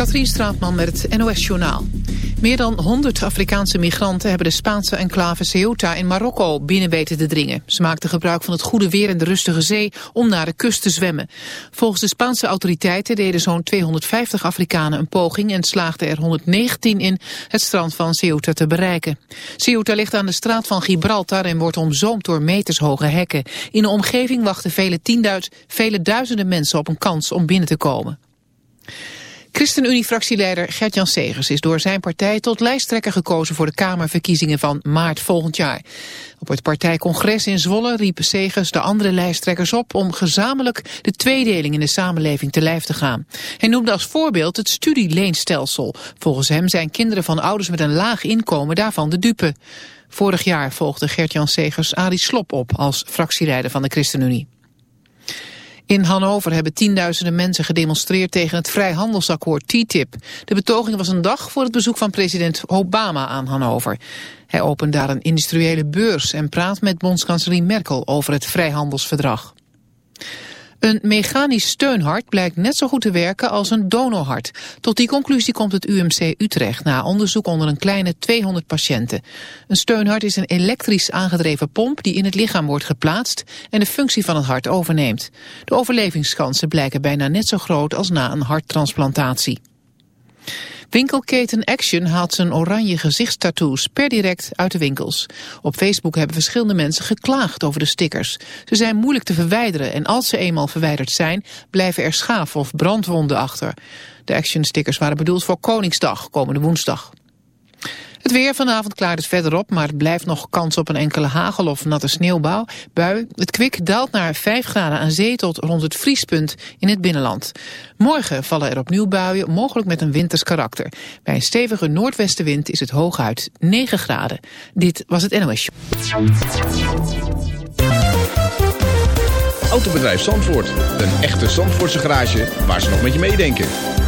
Katrien Straatman met het NOS-journaal. Meer dan 100 Afrikaanse migranten hebben de Spaanse enclave Ceuta in Marokko binnen weten te dringen. Ze maakten gebruik van het goede weer en de rustige zee om naar de kust te zwemmen. Volgens de Spaanse autoriteiten deden zo'n 250 Afrikanen een poging en slaagden er 119 in het strand van Ceuta te bereiken. Ceuta ligt aan de straat van Gibraltar en wordt omzoomd door metershoge hekken. In de omgeving wachten vele, vele duizenden mensen op een kans om binnen te komen. ChristenUnie-fractieleider Gert-Jan Segers is door zijn partij tot lijsttrekker gekozen voor de Kamerverkiezingen van maart volgend jaar. Op het partijcongres in Zwolle riep Segers de andere lijsttrekkers op om gezamenlijk de tweedeling in de samenleving te lijf te gaan. Hij noemde als voorbeeld het studieleenstelsel. Volgens hem zijn kinderen van ouders met een laag inkomen daarvan de dupe. Vorig jaar volgde Gert-Jan Segers Arie Slop op als fractieleider van de ChristenUnie. In Hannover hebben tienduizenden mensen gedemonstreerd tegen het vrijhandelsakkoord TTIP. De betoging was een dag voor het bezoek van president Obama aan Hannover. Hij opent daar een industriële beurs en praat met bondskanselier Merkel over het vrijhandelsverdrag. Een mechanisch steunhart blijkt net zo goed te werken als een donorhart. Tot die conclusie komt het UMC Utrecht na onderzoek onder een kleine 200 patiënten. Een steunhart is een elektrisch aangedreven pomp die in het lichaam wordt geplaatst en de functie van het hart overneemt. De overlevingskansen blijken bijna net zo groot als na een harttransplantatie. Winkelketen Action haalt zijn oranje gezichtstattoos per direct uit de winkels. Op Facebook hebben verschillende mensen geklaagd over de stickers. Ze zijn moeilijk te verwijderen en als ze eenmaal verwijderd zijn... blijven er schaaf of brandwonden achter. De Action stickers waren bedoeld voor Koningsdag, komende woensdag. Het weer vanavond klaart het verder op, maar het blijft nog kans op een enkele hagel of natte sneeuwbouw. Bui. Het kwik daalt naar 5 graden aan zee tot rond het vriespunt in het binnenland. Morgen vallen er opnieuw buien, mogelijk met een winters karakter. Bij een stevige noordwestenwind is het hooguit 9 graden. Dit was het NOS Autobedrijf Zandvoort. Een echte Zandvoortse garage waar ze nog met je meedenken.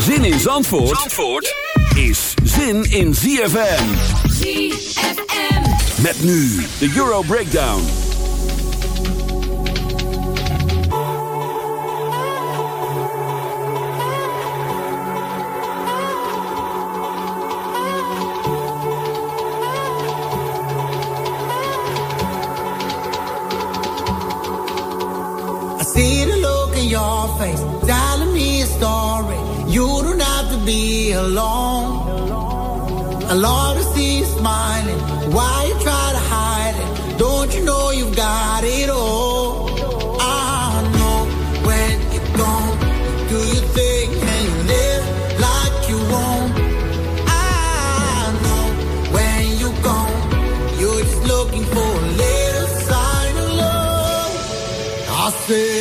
Zin in Zandvoort, Zandvoort is zin in ZFM. ZFM. Met nu de Euro Breakdown. I see the look in your face, telling me a story. You don't have to be alone. I love to see you smiling. Why you try to hide it? Don't you know you've got it all? I know when you're gone, do your thing and you live like you won't. I know when you're gone, you're just looking for a little sign of love. I said,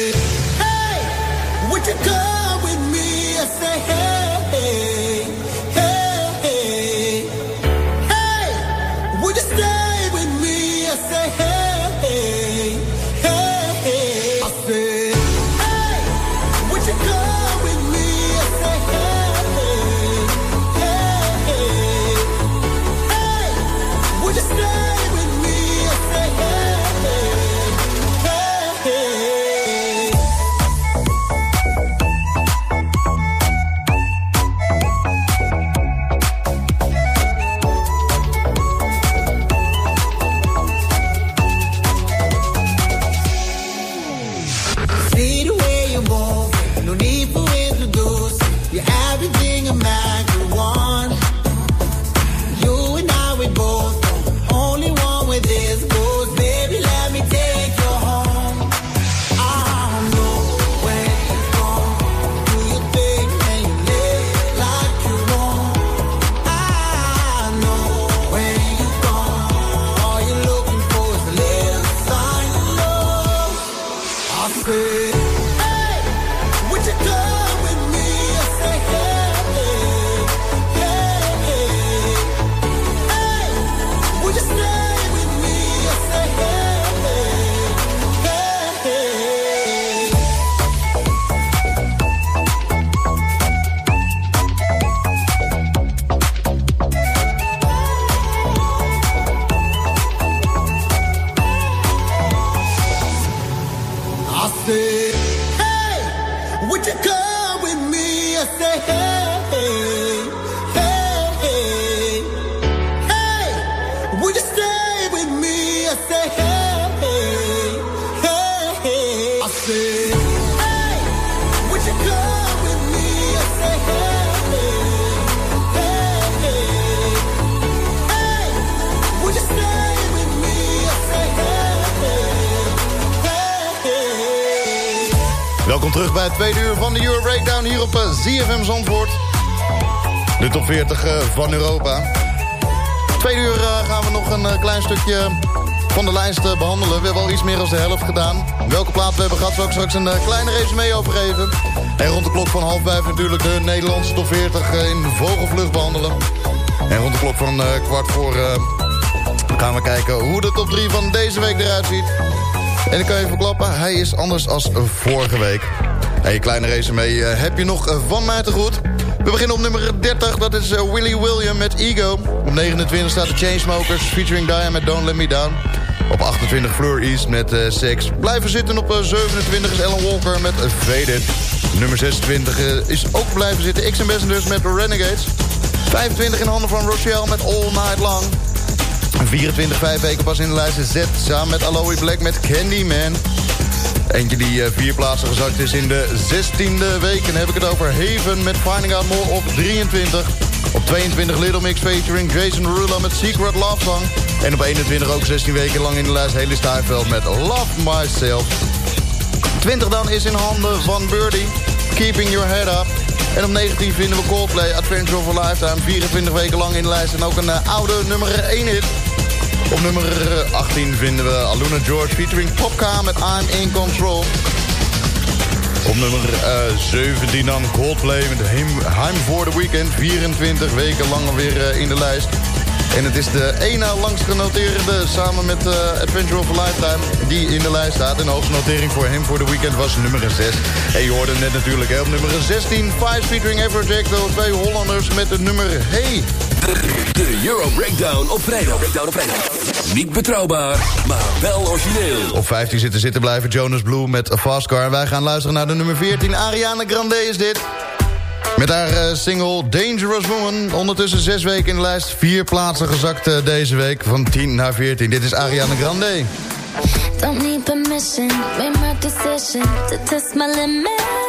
ZFM Zandvoort. De top 40 eh, van Europa. Tweede uur eh, gaan we nog een eh, klein stukje van de lijst eh, behandelen. We hebben al iets meer dan de helft gedaan. Welke plaat we hebben gehad zal ik straks een kleine resume over geven. En rond de klok van half vijf natuurlijk de Nederlandse top 40 eh, in vogelvlucht behandelen. En rond de klok van kwart voor gaan we kijken hoe de top 3 van deze week eruit ziet. En ik kan je verklappen, hij is anders als vorige week. Hey, kleine resume eh, heb je nog eh, van mij te goed. We beginnen op nummer 30, dat is eh, Willy William met Ego. Op 29 staat de Chainsmokers featuring Diane met Don't Let Me Down. Op 28 Fleur East met eh, Sex. Blijven zitten op eh, 27 is Ellen Walker met Faded. Nummer 26 eh, is ook blijven zitten X Ambassadors met Renegades. 25 in handen van Rochelle met All Night Long. 24, 5 weken pas in de lijst Z samen met Aloe Black met Candyman. Eentje die eh, vier plaatsen gezakt is in de 16e week. En dan heb ik het over Haven met Finding Out More op 23. Op 22 Little Mix featuring Jason Derulo met Secret Love Song. En op 21 ook 16 weken lang in de lijst Haley Steinfeld met Love Myself. 20 dan is in handen van Birdie, Keeping Your Head Up. En op 19 vinden we Coldplay, Adventure of a Lifetime. 24 weken lang in de lijst en ook een eh, oude nummer 1 hit. Op nummer eh, 18 vinden we Aluna George featuring Popka met I'm In Control. Op nummer eh, 17 dan Coldplay met Heim, voor de Weekend. 24 weken lang alweer eh, in de lijst. En het is de ene langst genoteerde samen met eh, Adventure of a Lifetime die in de lijst staat. En de hoogste notering voor hem voor de weekend was nummer 6. En je hoorde net natuurlijk op nummer 16 Five featuring Everjack. De twee Hollanders met het nummer Hey. De Euro Breakdown op vrijdag. Breakdown op vrijdag. Niet betrouwbaar, maar wel origineel. Op 15 zitten zitten blijven Jonas Blue met A Fast Car. En wij gaan luisteren naar de nummer 14. Ariana Grande is dit. Met haar eh, single Dangerous Woman. Ondertussen zes weken in de lijst. Vier plaatsen gezakt eh, deze week. Van 10 naar 14. Dit is Ariana Grande. Don't need permission, made my decision to test my limits.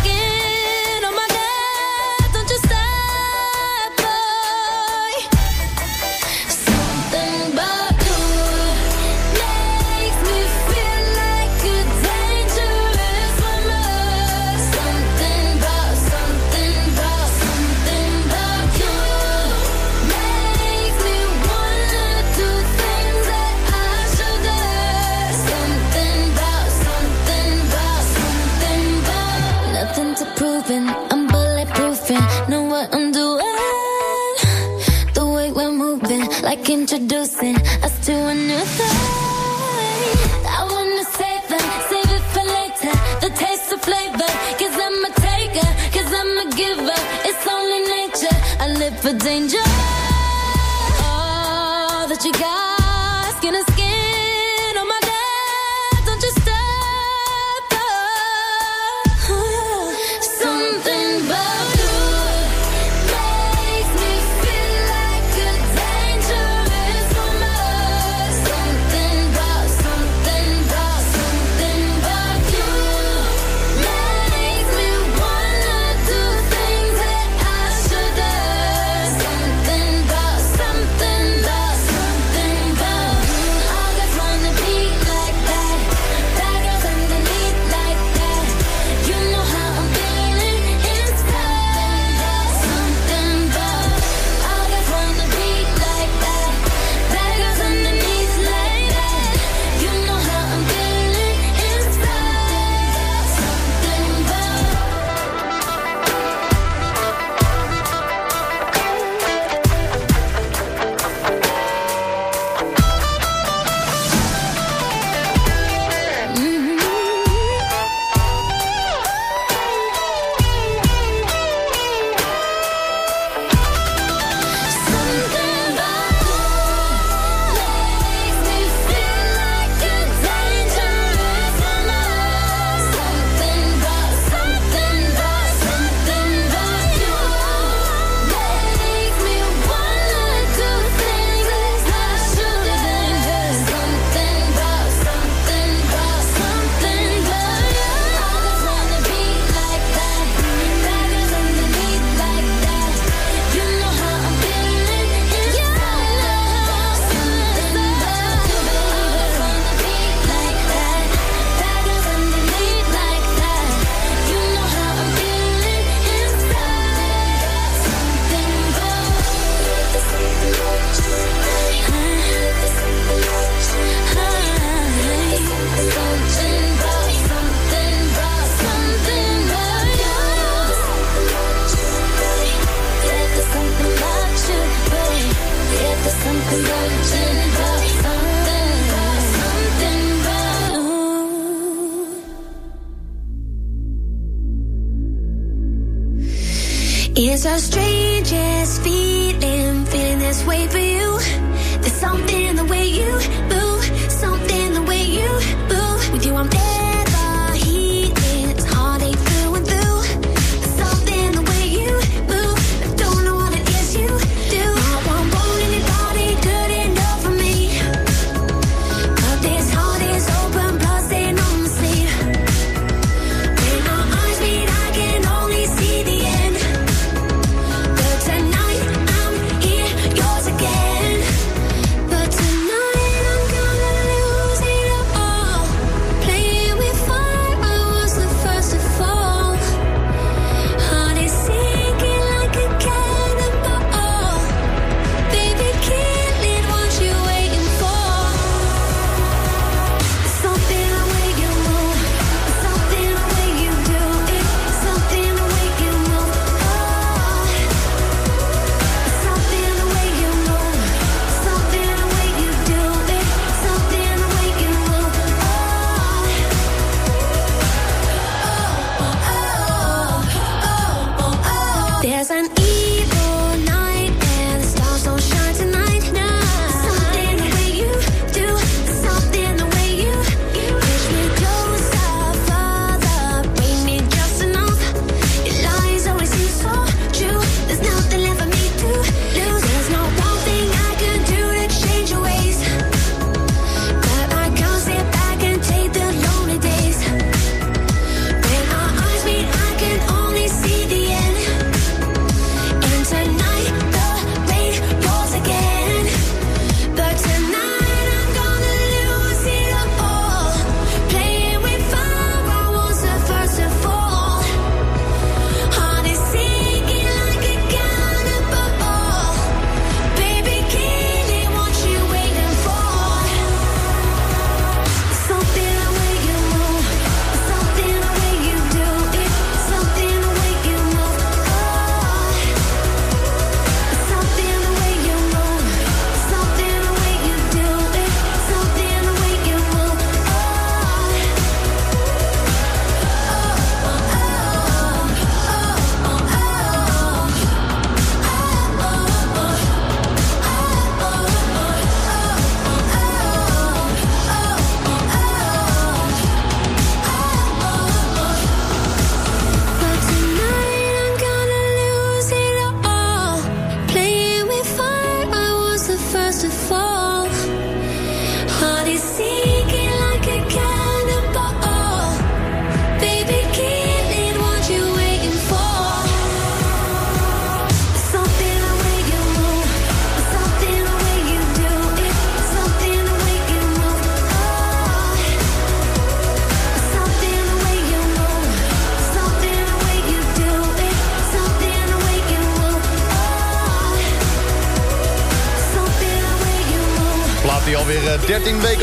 introducing us to a new thing. I wanna save them, save it for later. The taste of flavor, cause I'm a taker, cause I'm a giver. It's only nature, I live for danger.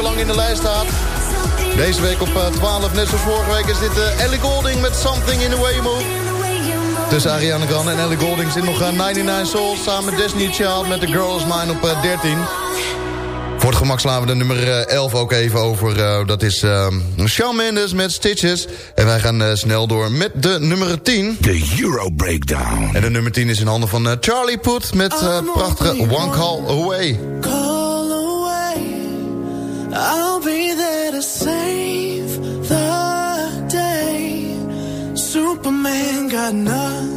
lang in de lijst staat. Deze week op eh, 12, net zoals vorige week, is dit eh, Ellie Golding met Something in the Way You Move. Tussen Ariana Grande en Ellie Golding zit nog eh, 99 Souls... samen Disney Child met The Girls Mine op 13. Voor het gemak slaan we de nummer 11 ook even over. Dat is Shawn Mendes met Stitches. En wij gaan snel door met de nummer 10. De Euro Breakdown. En de nummer 10 is in handen van Charlie Poet met prachtige One Call Away. I'll be there to save the day. Superman got nothing.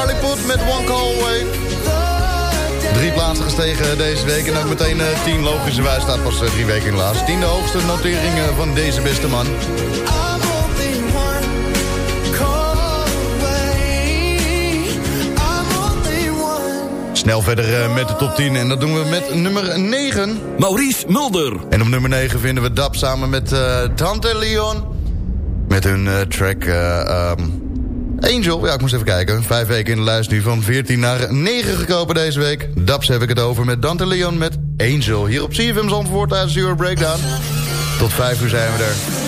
Charlie met One Call Away. Drie plaatsen gestegen deze week. En ook meteen eh, 10 logische wijs staat pas eh, drie weken in de laatste. Tiende hoogste notering eh, van deze beste man. Snel verder met de top 10. En dat doen we met nummer 9. Maurice Mulder. En op nummer 9 vinden we Dap samen met eh Tante Leon. Met hun track eh, ehm, Angel. Ja, ik moest even kijken. Vijf weken in de lijst nu van 14 naar 9 gekomen deze week. Daps heb ik het over met Dante Leon met Angel. Hier op CFM Zandvoort tijdens de Euro Breakdown. Tot 5 uur zijn we er.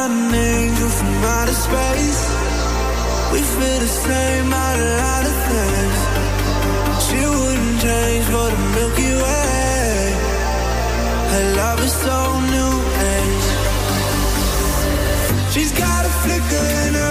Found an angel from outer space. We feel the same out a lot of things. She wouldn't change for the Milky Way. Her love is so new age. She's got a flicker in her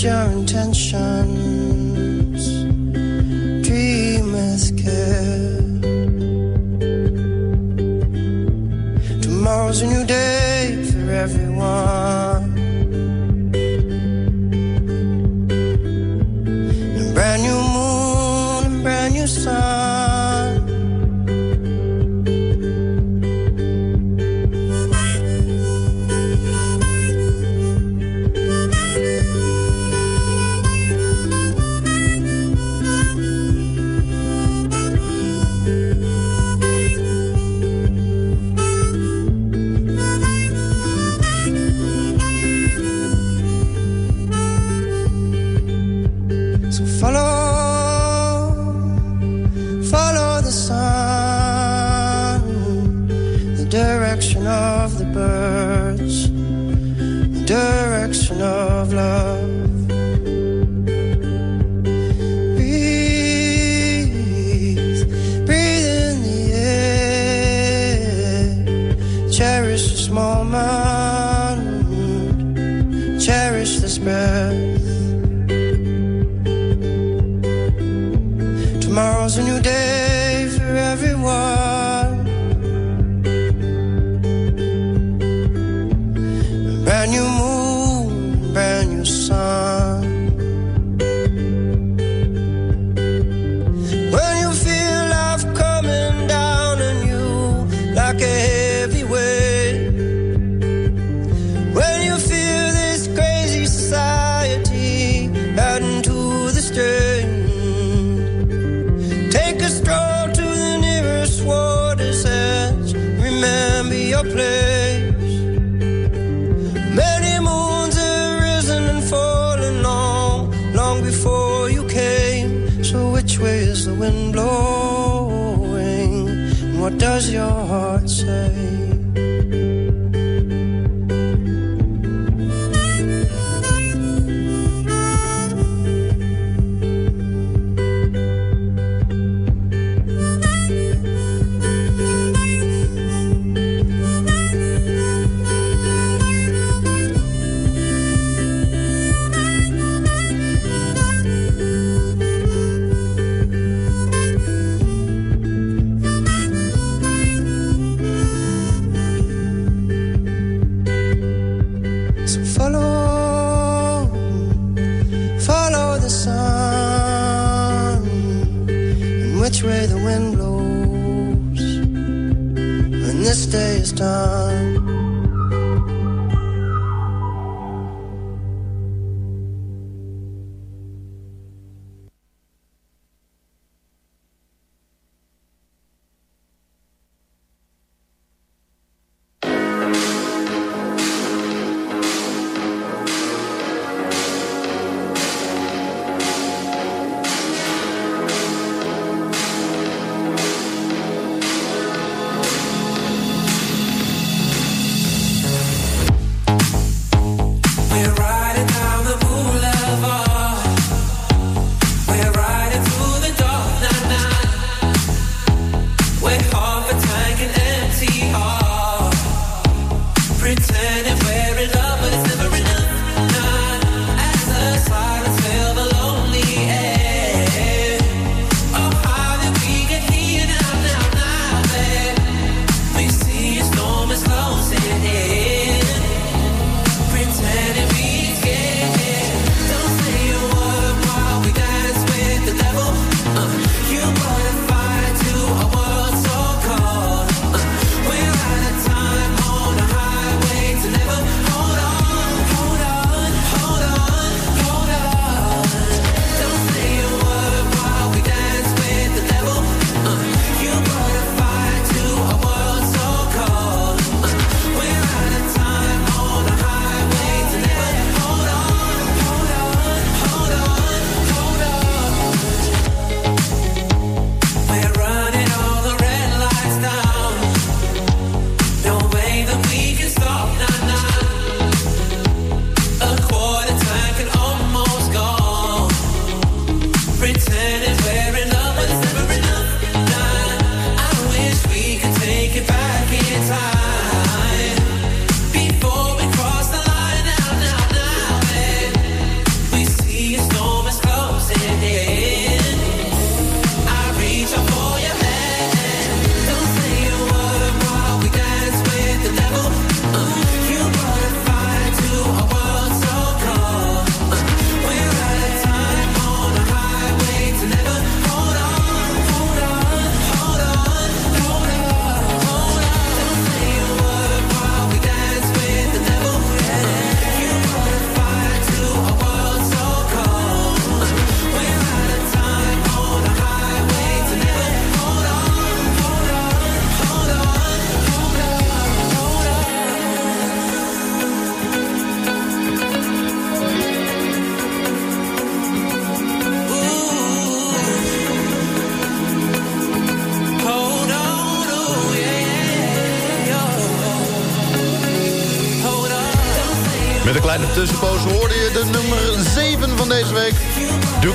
your intention.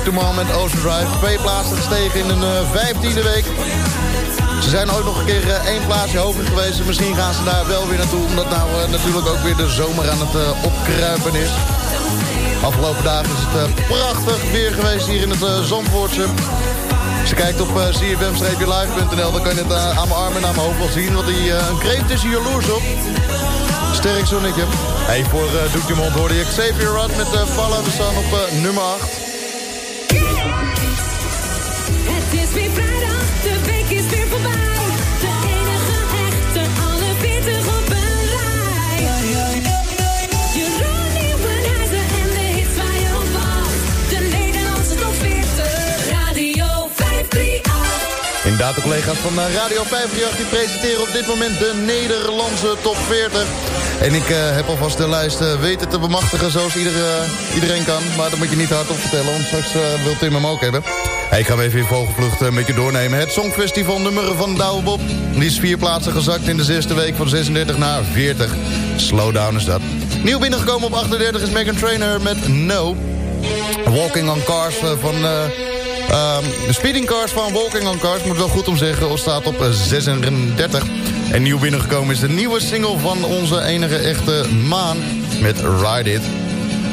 De Man met Ocean Drive. Twee plaatsen gestegen in een eh, vijftiende week. Ze zijn ooit nog een keer eh, één plaatsje hoger geweest. Misschien gaan ze daar wel weer naartoe. Omdat nou eh, natuurlijk ook weer de zomer aan het opkruipen is. Afgelopen dagen is het prachtig weer geweest hier in het Zandvoortse. Als je kijkt op uh, cfm-live.nl, dan kan je het aan mijn arm en aan mijn hoofd wel zien. Want die, eh, een kreeft is hier jaloers op. Sterk zonnetje. Hey, voor uh, Doekje Mond hoorde je Xavier Rudd met uh, Follow the Sun op nummer 8. Inderdaad, de collega's van eh, Radio 538 die presenteren op dit moment de Nederlandse top 40. En ik eh, heb alvast de lijst eh, weten te bemachtigen zoals ieder, iedereen kan. Maar dat moet je niet hardop vertellen, want straks wil Tim hem ook hebben. Ik ga even in vogelvlucht eh, met je doornemen. Het Songfestival nummer van. Die is vier plaatsen gezakt in de zesde week van 36 naar 40. Slowdown is dat. Nieuw binnengekomen op 38 is Megan Trainer met No. Walking on Cars eh, van... ehm, de Speeding Cars van Walking on Cars, moet wel goed om zeggen, staat op eh, 36. En nieuw binnengekomen is de nieuwe single van onze enige echte maan met Ride It.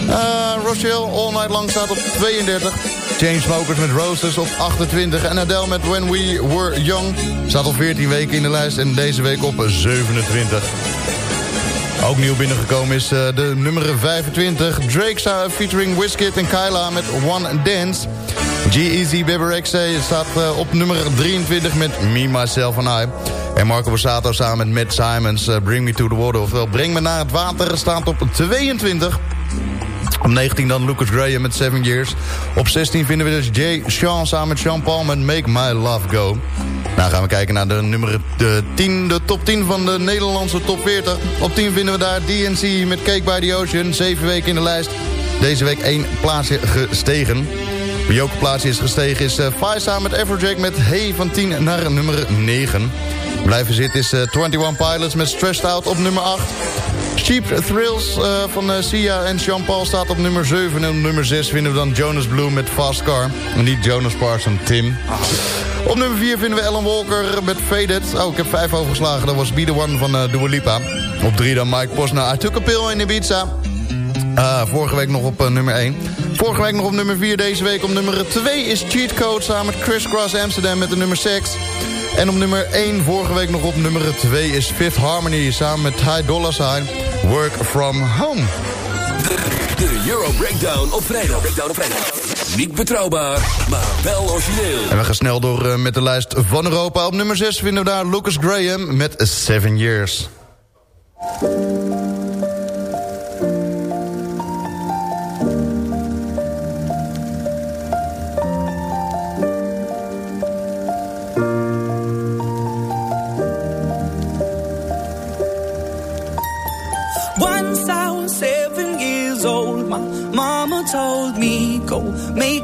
Eh Rochelle, All Night Long staat op 32. Chainsmokers met Roses op 28. En Adele met When We Were Young staat al 14 weken in de lijst en deze week op 27. Ook nieuw binnengekomen is eh, de nummer 25. Drake featuring Wizkid en Kyla met One Dance. G-Eazy Rexha staat eh, op nummer 23 met Me, Myself and I. En Marco Borsato samen met Matt Simons Bring Me To The Water. Oftewel Breng Me Naar Het Water staat op 22. Op 19 dan Lucas Graham met 7 Years. Op 16 vinden we dus Jay Sean samen met Sean Paul met Make My Love Go. Nou gaan we kijken naar de nummer de 10, de top 10 van de Nederlandse top 40. Op 10 vinden we daar DNC met Cake by the Ocean. 7 weken in de lijst. Deze week één plaatsje gestegen. Wie ook een plaatsje is gestegen is uh, Faisa met Everjack met Hey van 10 naar nummer 9. Blijven zitten is uh, 21 Pilots met Stressed Out op nummer 8. Cheap Thrills uh, van uh, Sia en Jean-Paul staat op nummer 7. En op nummer 6 vinden we dan Jonas Blue met Fast Car. En niet Jonas Parson, Tim. Op nummer 4 vinden we Ellen Walker met Faded. Oh, ik heb 5 overgeslagen. Dat was Be The One van uh, Dua Lipa. Op 3 dan Mike Posner. I Took a Pill in Ibiza. Uh, vorige week nog op uh, nummer 1. Vorige week nog op nummer 4. Deze week op nummer 2 is Cheat Code samen met Chris Cross Amsterdam met de nummer 6. En op nummer 1 vorige week nog op nummer 2 is Fifth Harmony samen met Ty Dolla Sign. Work From Home. De, de Euro Breakdown op vrijdag. Breakdown op vrijdag. Niet betrouwbaar, maar wel origineel. En we gaan snel door uh, met de lijst van Europa. Op nummer 6 vinden we daar Lucas Graham met 7 Years.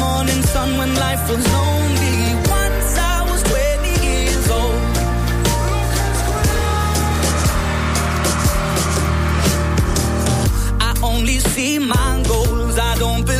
morning sun when life was lonely. Once I was 20 years old. I only see my goals. I don't believe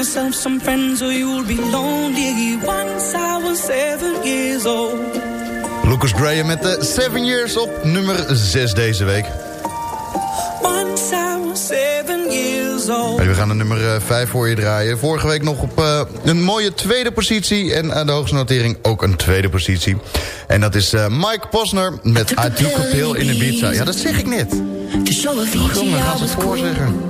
yourself some friends or you'll be lonely. Once I was seven years old. Lucas Graham met de 7 Years op nummer 6 deze week. Once I was seven years old. Hey, we gaan de nummer 5 voor je draaien. Vorige week nog op eh, een mooie tweede positie. En aan de hoogste notering ook een tweede positie. En dat is eh, Mike Posner met I Took a Pill in Ibiza. Ja, dat zeg ik net. Avicii gaan ze voorzeggen.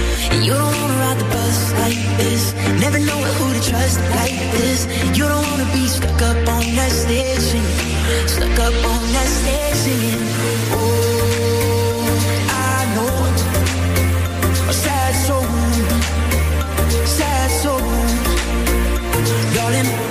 You don't wanna ride the bus like this. Never know who to trust like this. You don't wanna be stuck up on that singing. Stuck up on that singing. Oh, I know. A sad soul. Sad soul. Darling,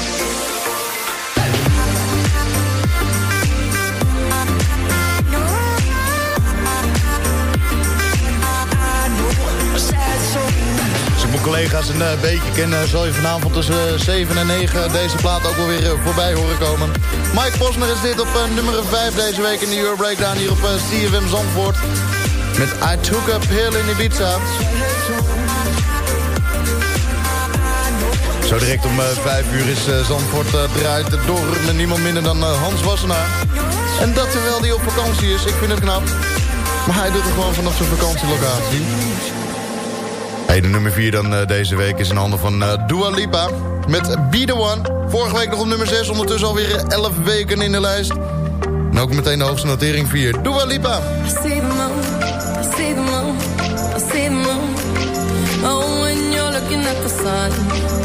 Collega's een eh, beetje ken, eh, zal je vanavond tussen eh, 7 en 9 deze plaat ook wel weer eh, voorbij horen komen. Mike Posner is dit op eh, nummer 5 deze week in de Euro Breakdown hier op eh, CFM Zandvoort. Met I Took a Pill in Ibiza. Zo direct om 5 uur is eh, Zandvoort eh, draait door met niemand minder dan eh, Hans Wassenaar. En dat terwijl hij op vakantie is. Ik vind het knap. Maar hij doet het gewoon vanaf zijn vakantielocatie. Hey, de nummer 4 dan eh, deze week is in handen van eh, Dua Lipa. Met Be The One. Vorige week nog op nummer 6. Ondertussen alweer 11 weken in de lijst. En ook meteen de hoogste notering 4. Dua Lipa. I see the moon, I see the moon, I see the moon. Oh, when you're looking at the sun.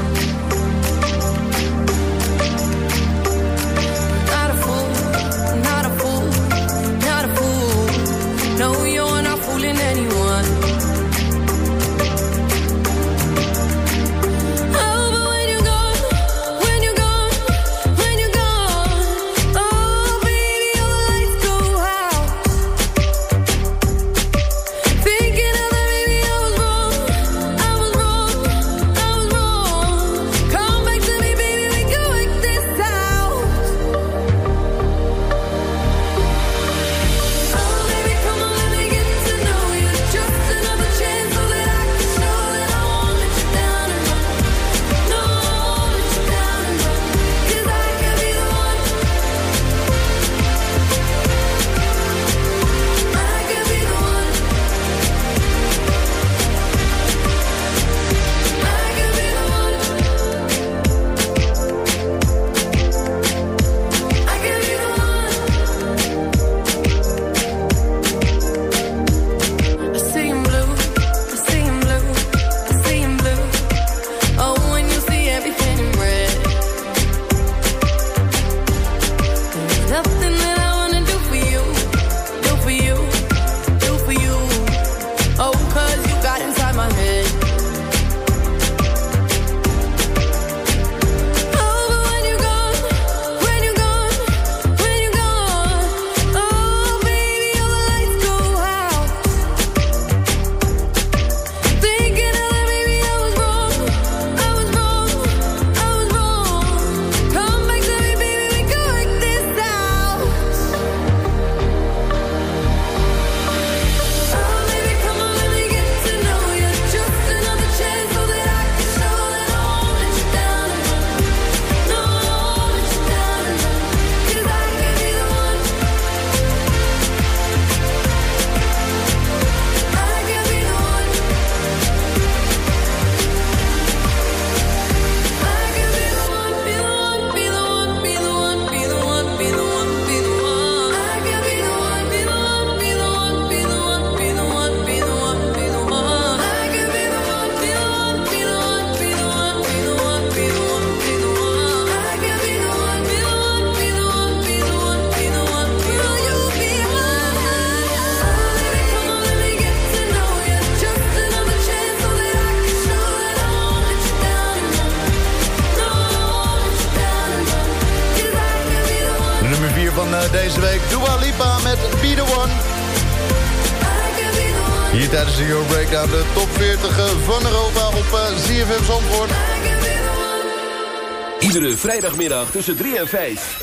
Vrijdagmiddag tussen 3 en 5.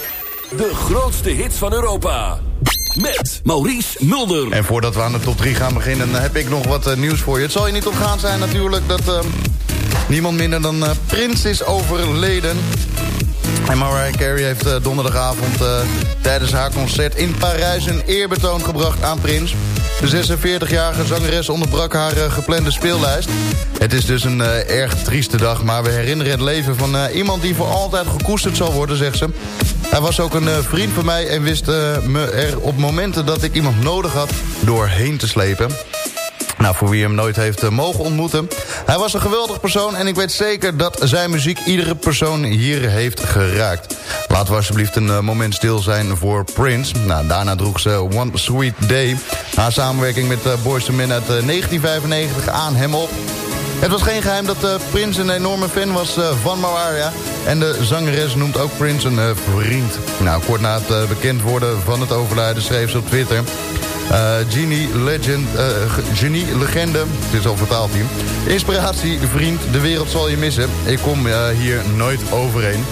De grootste hits van Europa. Met Maurice Mulder. En voordat we aan de top 3 gaan beginnen, heb ik nog wat eh, nieuws voor je. Het zal je niet ontgaan zijn natuurlijk dat eh, niemand minder dan eh, Prins is overleden. En Mariah Carey heeft eh, donderdagavond eh, tijdens haar concert in Parijs een eerbetoon gebracht aan Prins. De 46-jarige zangeres onderbrak haar eh, geplande speellijst. Het is dus een eh, erg trieste dag, maar we herinneren het leven van eh, iemand die voor altijd gekoesterd zal worden, zegt ze. Hij was ook een eh, vriend van mij en wist me er op momenten dat ik iemand nodig had doorheen te slepen. Nou, voor wie hem nooit heeft mogen ontmoeten. Hij was een geweldig persoon en ik weet zeker dat zijn muziek iedere persoon hier heeft geraakt. Laten we alsjeblieft een moment stil zijn voor Prince. Nou, daarna droeg ze One Sweet Day. Haar samenwerking met Boyz II Men uit eh, 1995 aan hem op. Het was geen geheim dat uh, Prince een enorme fan was uh, van Mariah. En de zangeres noemt ook Prince een uh, vriend. Nou, kort na het bekend worden van het overlijden schreef ze op Twitter... Genie Legend, Genie Legende, het is al vertaald hier. Inspiratie, vriend, de wereld zal je missen. Ik kom hier nooit overheen.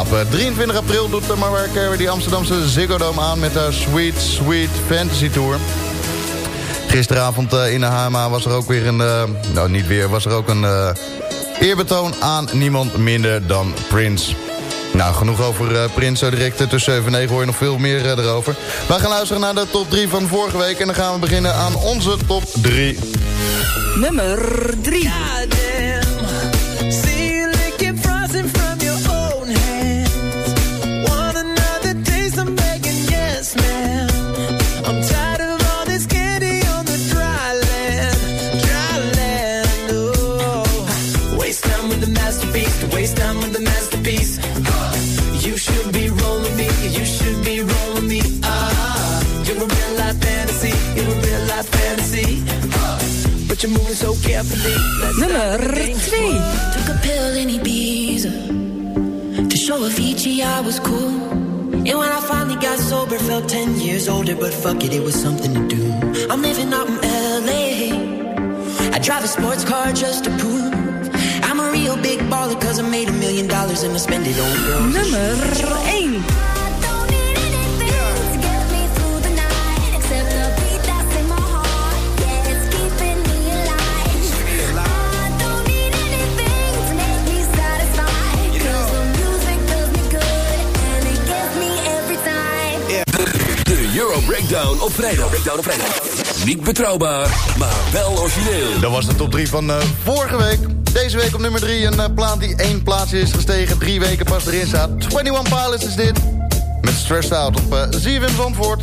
Op 23 april doet Mariah Carey die Amsterdamse Ziggo Dome aan... met haar Sweet Sweet Fantasy Tour. Gisteravond uh, in de HMA was er ook weer een... Uh, nou, niet weer, was er ook een uh, eerbetoon aan niemand minder dan Prince. Nou, genoeg over uh, Prins. Zo direct tussen 7 en 9 hoor je nog veel meer uh, erover. We gaan luisteren naar de top 3 van vorige week. En dan gaan we beginnen aan onze top 3. Nummer 3. See Nummer think 2. Took a pill in Ibiza to show Avicii I was cool. And when I finally got sober, felt 10 years older, but fuck it, it was something to do. I'm living out in LA. I drive a sports car just to prove I'm a real big baller, cause I made a million dollars and I spend it on girls. Nummer 1. Euro Breakdown op vrijdag. Breakdown op vrijdag. Niet betrouwbaar, maar wel origineel. Dat was de top 3 van eh, vorige week. Deze week op nummer 3 een eh, plaat die één plaatsje is gestegen. Drie weken pas erin staat. 21 Pilots is dit. Met Stressed Out op uh, ZFM Zandvoort.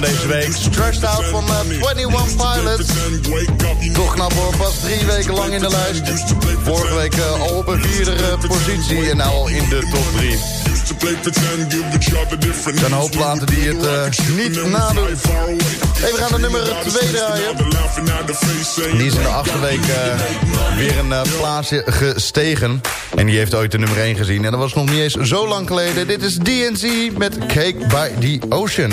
Van deze week. Stressed Out van eh, 21 Pilots. Toch knap hoor, pas drie weken lang in de lijst. Vorige week eh, al op een vierde eh, positie en nou al in de top 3. Er zijn een hoop platen die het eh, niet nadoen. Hey, we gaan de nummer 2 draaien. Die is in de achtste week eh, weer een eh, plaatsje gestegen. En die heeft ooit de nummer 1 gezien. En dat was nog niet eens zo lang geleden. Dit is DNC met Cake by the Ocean.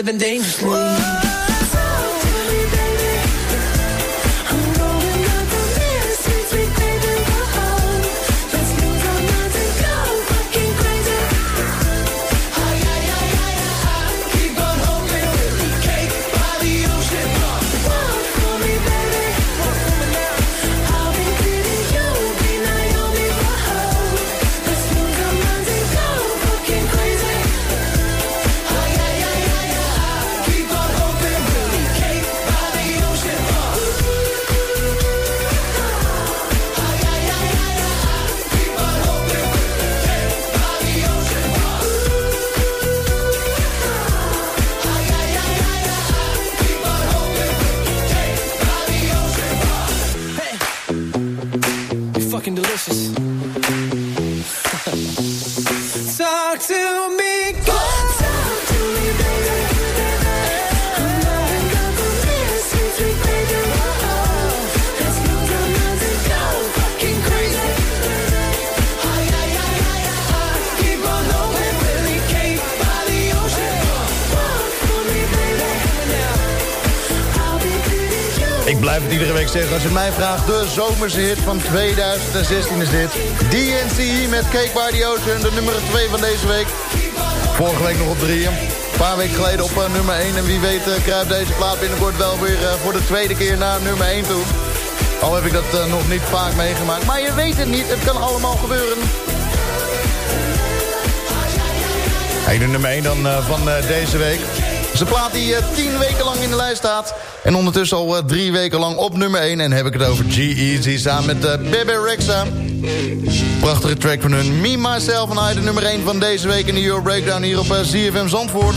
Living dangerously. Als mij vraagt, de zomerse hit van 2016 is dit. DNC met Cake by the Ocean, de nummer 2 van deze week. Vorige week nog op 3. Een paar weken geleden op eh, nummer 1. En wie weet eh, kruipt deze plaat binnenkort wel weer eh, voor de tweede keer naar nummer 1 toe. Al heb ik dat nog niet vaak meegemaakt. Maar je weet het niet, het kan allemaal gebeuren. Hey, de nummer 1 dan van deze week. Het is een plaat die eh, 10 weken lang in de lijst staat. En ondertussen al eh, drie weken lang op nummer 1. En heb ik het over G-Eazy samen met uh, Bebe Rexha. Prachtige track van hun. Me, Myself en I, de nummer 1 van deze week in de Euro Breakdown hier op eh, ZFM Zandvoort.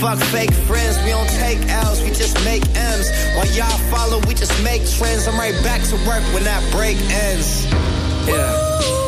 Fuck fake friends, we don't take L's, we just make M's. While y'all follow, we just make trends. I'm right back to work when that break ends. Yeah.